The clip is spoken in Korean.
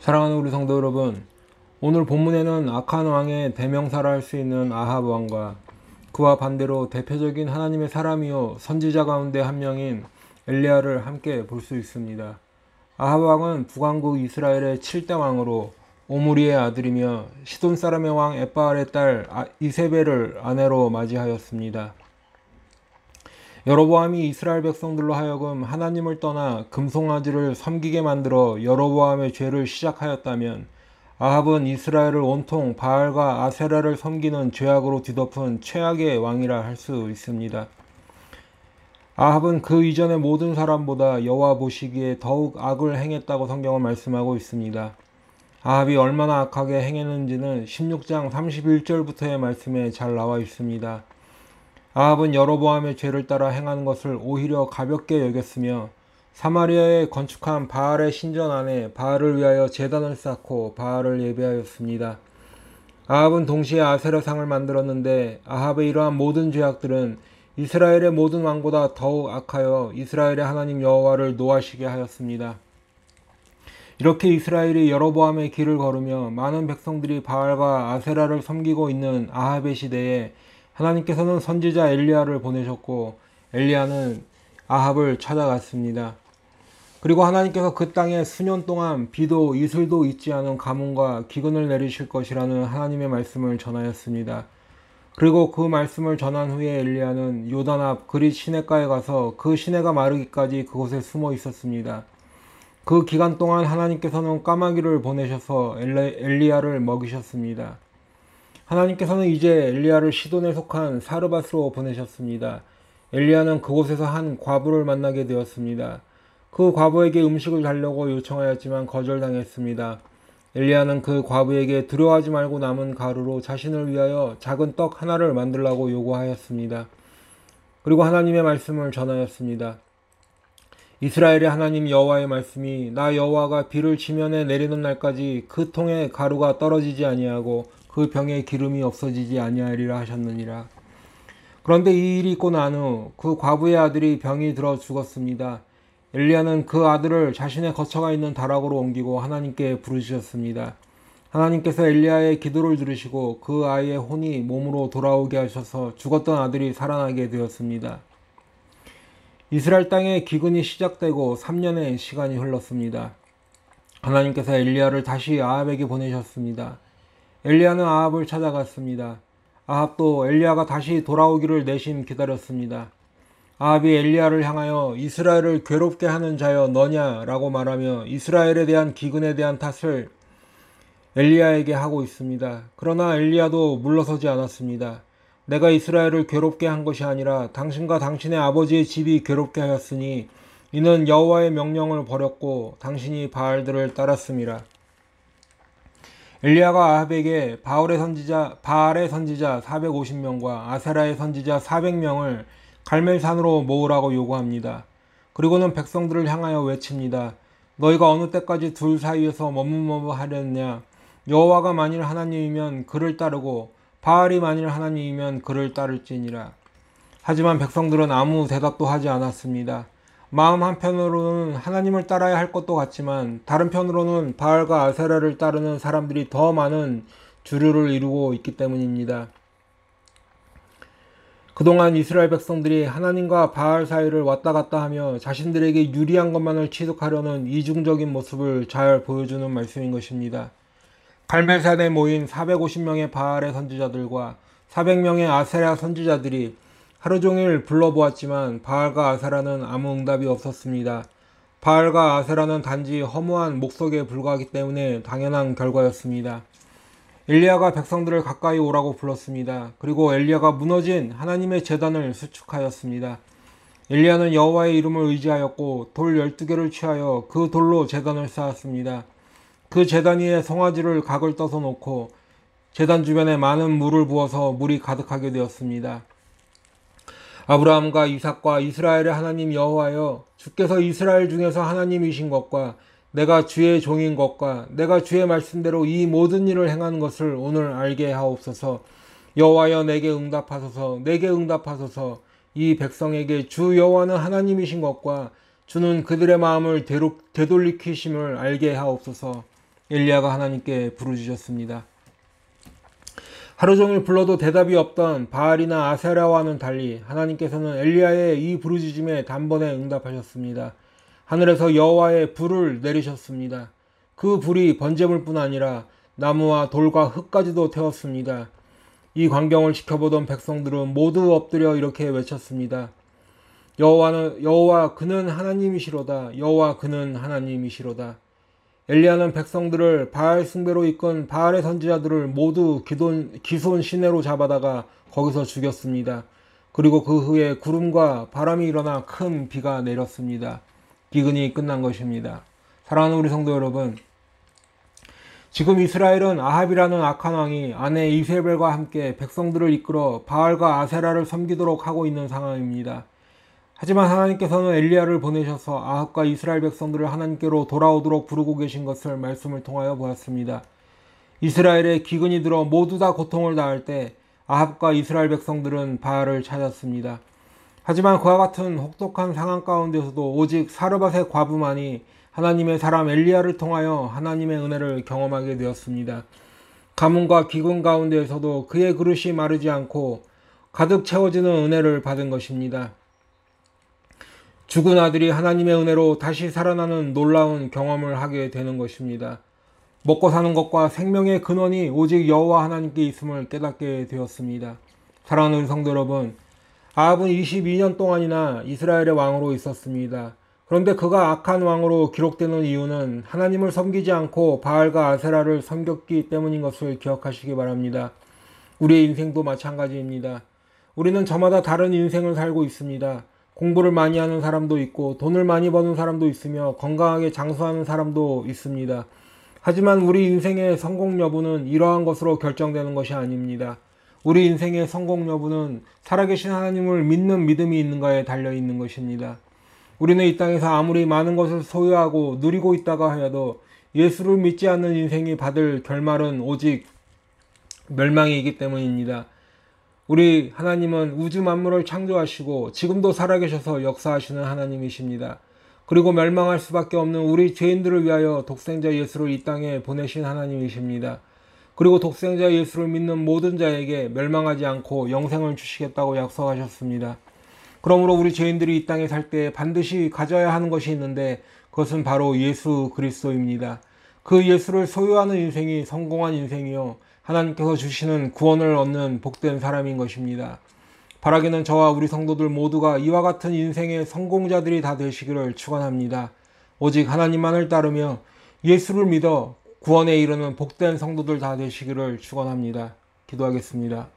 사랑하는 우리 성도 여러분, 오늘 본문에는 악한 왕의 대명사라 할 수 있는 아합 왕과 그와 반대로 대표적인 하나님의 사람이요 선지자 가운데 한 명인 엘리야를 함께 볼 수 있습니다. 아합 왕은 북왕국 이스라엘의 7대 왕으로 오므리의 아들이며 시돈 사람의 왕 에바알의 딸 아, 이세벨을 아내로 맞이하였습니다. 여로보암이 이스라엘 백성들로 하여금 하나님을 떠나 금송아지를 섬기게 만들어 여로보암의 죄를 시작하였다면 아합은 이스라엘을 온통 바알과 아세라를 섬기는 죄악으로 뒤덮은 최악의 왕이라 할 수 있습니다. 아합은 그 이전의 모든 사람보다 여호와 보시기에 더욱 악을 행했다고 성경은 말씀하고 있습니다. 아합이 얼마나 악하게 행했는지는 16장 31절부터의 말씀에 잘 나와 있습니다. 아합은 여로보암의 죄를 따라 행하는 것을 오히려 가볍게 여겼으며 사마리아에 건축한 바알의 신전 안에 바알을 위하여 제단을 쌓고 바알을 예배하였습니다. 아합은 동시에 아세라상을 만들었는데 아합의 이러한 모든 죄악들은 이스라엘의 모든 왕보다 더욱 악하여 이스라엘의 하나님 여호와를 노하시게 하였습니다. 이렇게 이스라엘이 여로보암의 길을 걸으며 많은 백성들이 바알과 아세라를 섬기고 있는 아합의 시대에 하나님께서는 선지자 엘리야를 보내셨고 엘리야는 아합을 찾아갔습니다. 그리고 하나님께서 그 땅에 수년 동안 비도 이슬도 있지 않은 가뭄과 기근을 내리실 것이라는 하나님의 말씀을 전하였습니다. 그리고 그 말씀을 전한 후에 엘리야는 요단 앞 그릿 시내가에 가서 그 시내가 마르기까지 그곳에 숨어 있었습니다. 그 기간 동안 하나님께서는 까마귀를 보내셔서 엘리야를 먹이셨습니다. 하나님께서는 이제 엘리야를 시돈에 속한 사르밧으로 보내셨습니다. 엘리야는 그곳에서 한 과부를 만나게 되었습니다. 그 과부에게 음식을 달라고 요청하였지만 거절당했습니다. 엘리야는 그 과부에게 두려워하지 말고 남은 가루로 자신을 위하여 작은 떡 하나를 만들라고 요구하였습니다. 그리고 하나님의 말씀을 전하였습니다. 이스라엘의 하나님 여호와의 말씀이 나 여호와가 비를 지면에 내리는 날까지 그 통에 가루가 떨어지지 아니하고 그 병에 기름이 없어지지 아니하리라 하셨느니라. 그런데 이 일이 있고 난 후 그 과부의 아들이 병이 들어 죽었습니다. 엘리야는 그 아들을 자신의 거처가 있는 다락으로 옮기고 하나님께 부르셨습니다. 하나님께서 엘리야의 기도를 들으시고 그 아이의 혼이 몸으로 돌아오게 하셔서 죽었던 아들이 살아나게 되었습니다. 이스라엘 땅에 기근이 시작되고 3년의 시간이 흘렀습니다. 하나님께서 엘리야를 다시 아합에게 보내셨습니다. 엘리야는 아합을 찾아갔습니다. 아합도 엘리야가 다시 돌아오기를 내심 기다렸습니다. 아합이 엘리야를 향하여 이스라엘을 괴롭게 하는 자여 너냐라고 말하며 이스라엘에 대한 기근에 대한 탓을 엘리야에게 하고 있습니다. 그러나 엘리야도 물러서지 않았습니다. 내가 이스라엘을 괴롭게 한 것이 아니라 당신과 당신의 아버지의 집이 괴롭게 하였으니 이는 여호와의 명령을 버렸고 당신이 바알들을 따랐습니다. 엘리야가 아합에게 바울의 선지자 바알의 선지자 450명과 아세라의 선지자 400명을 갈멜산으로 모으라고 요구합니다. 그리고는 백성들을 향하여 외칩니다. 너희가 어느 때까지 둘 사이에서 머뭇머뭇하렸냐? 여호와가 만일 하나님이면 그를 따르고 바알이 만일 하나님이면 그를 따를지니라. 하지만 백성들은 아무 대답도 하지 않았습니다. 마음 한편으로는 하나님을 따라야 할 것도 같지만 다른 편으로는 바알과 아세라를 따르는 사람들이 더 많은 주류를 이루고 있기 때문입니다. 그동안 이스라엘 백성들이 하나님과 바알 사이를 왔다 갔다 하며 자신들에게 유리한 것만을 취득하려는 이중적인 모습을 잘 보여주는 말씀인 것입니다. 갈멜산에 모인 450명의 바알의 선지자들과 400명의 아세라 선지자들이 하루 종일 불러보았지만 바알과 아세라는 아무 응답이 없었습니다. 바알과 아세라는 단지 허무한 목석에 불과하기 때문에 당연한 결과였습니다. 엘리야가 백성들을 가까이 오라고 불렀습니다. 그리고 엘리야가 무너진 하나님의 재단을 수축하였습니다. 엘리야는 여호와의 이름을 의지하였고 돌 12개를 취하여 그 돌로 재단을 쌓았습니다. 그 재단 위에 송아지를 각을 떠서 놓고 재단 주변에 많은 물을 부어서 물이 가득하게 되었습니다. 아브라함과 이삭과 이스라엘의 하나님 여호와여 주께서 이스라엘 중에서 하나님이신 것과 내가 주의 종인 것과 내가 주의 말씀대로 이 모든 일을 행하는 것을 오늘 알게 하옵소서. 여호와여 내게 응답하소서 내게 응답하소서. 이 백성에게 주 여호와는 하나님이신 것과 주는 그들의 마음을 되돌리키심을 알게 하옵소서. 엘리야가 하나님께 부르짖었습니다. 하루 종일 불러도 대답이 없던 바알이나 아세라와는 달리 하나님께서는 엘리야의 이 부르짖음에 단번에 응답하셨습니다. 하늘에서 여호와의 불을 내리셨습니다. 그 불이 번제물뿐 아니라 나무와 돌과 흙까지도 태웠습니다. 이 광경을 지켜보던 백성들은 모두 엎드려 이렇게 외쳤습니다. 여호와는 여호와 그는 하나님이시로다. 여호와 그는 하나님이시로다. 엘리야는 백성들을 바알 숭배로 이끈 바알의 선지자들을 모두 기돈, 기손 시내로 잡아다가 거기서 죽였습니다. 그리고 그 후에 구름과 바람이 일어나 큰 비가 내렸습니다. 기근이 끝난 것입니다. 사랑하는 우리 성도 여러분, 지금 이스라엘은 아합이라는 악한 왕이 아내 이세벨과 함께 백성들을 이끌어 바알과 아세라를 섬기도록 하고 있는 상황입니다. 하지만 하나님께서는 엘리야를 보내셔서 아합과 이스라엘 백성들을 하나님께로 돌아오도록 부르고 계신 것을 말씀을 통하여 보았습니다. 이스라엘의 기근이 들어 모두 다 고통을 당할 때 아합과 이스라엘 백성들은 바알을 찾았습니다. 하지만 그와 같은 혹독한 상황 가운데서도 오직 사르밧의 과부만이 하나님의 사람 엘리야를 통하여 하나님의 은혜를 경험하게 되었습니다. 가뭄과 기근 가운데에서도 그의 그릇이 마르지 않고 가득 채워지는 은혜를 받은 것입니다. 죽은 아들이 하나님의 은혜로 다시 살아나는 놀라운 경험을 하게 되는 것입니다. 먹고 사는 것과 생명의 근원이 오직 여호와 하나님께 있음을 깨닫게 되었습니다. 사랑하는 성도 여러분, 아합은 22년 동안이나 이스라엘의 왕으로 있었습니다. 그런데 그가 악한 왕으로 기록되는 이유는 하나님을 섬기지 않고 바알과 아세라를 섬겼기 때문인 것을 기억하시기 바랍니다. 우리의 인생도 마찬가지입니다. 우리는 저마다 다른 인생을 살고 있습니다. 공부를 많이 하는 사람도 있고 돈을 많이 버는 사람도 있으며 건강하게 장수하는 사람도 있습니다. 하지만 우리 인생의 성공 여부는 이러한 것으로 결정되는 것이 아닙니다. 우리 인생의 성공 여부는 살아계신 하나님을 믿는 믿음이 있는가에 달려 있는 것입니다. 우리는 이 땅에서 아무리 많은 것을 소유하고 누리고 있다가 하여도 예수를 믿지 않는 인생이 받을 결말은 오직 멸망이기 때문입니다. 우리 하나님은 우주 만물을 창조하시고 지금도 살아계셔서 역사하시는 하나님이십니다. 그리고 멸망할 수밖에 없는 우리 죄인들을 위하여 독생자 예수를 이 땅에 보내신 하나님이십니다. 그리고 독생자 예수를 믿는 모든 자에게 멸망하지 않고 영생을 주시겠다고 약속하셨습니다. 그러므로 우리 죄인들이 이 땅에 살 때 반드시 가져야 하는 것이 있는데 그것은 바로 예수 그리스도입니다. 그 예수를 소유하는 인생이 성공한 인생이요. 하나님께서 주시는 구원을 얻는 복된 사람인 것입니다. 바라기는 저와 우리 성도들 모두가 이와 같은 인생의 성공자들이 다 되시기를 축원합니다. 오직 하나님만을 따르며 예수를 믿어 구원에 이르는 복된 성도들 다 되시기를 축원합니다. 기도하겠습니다.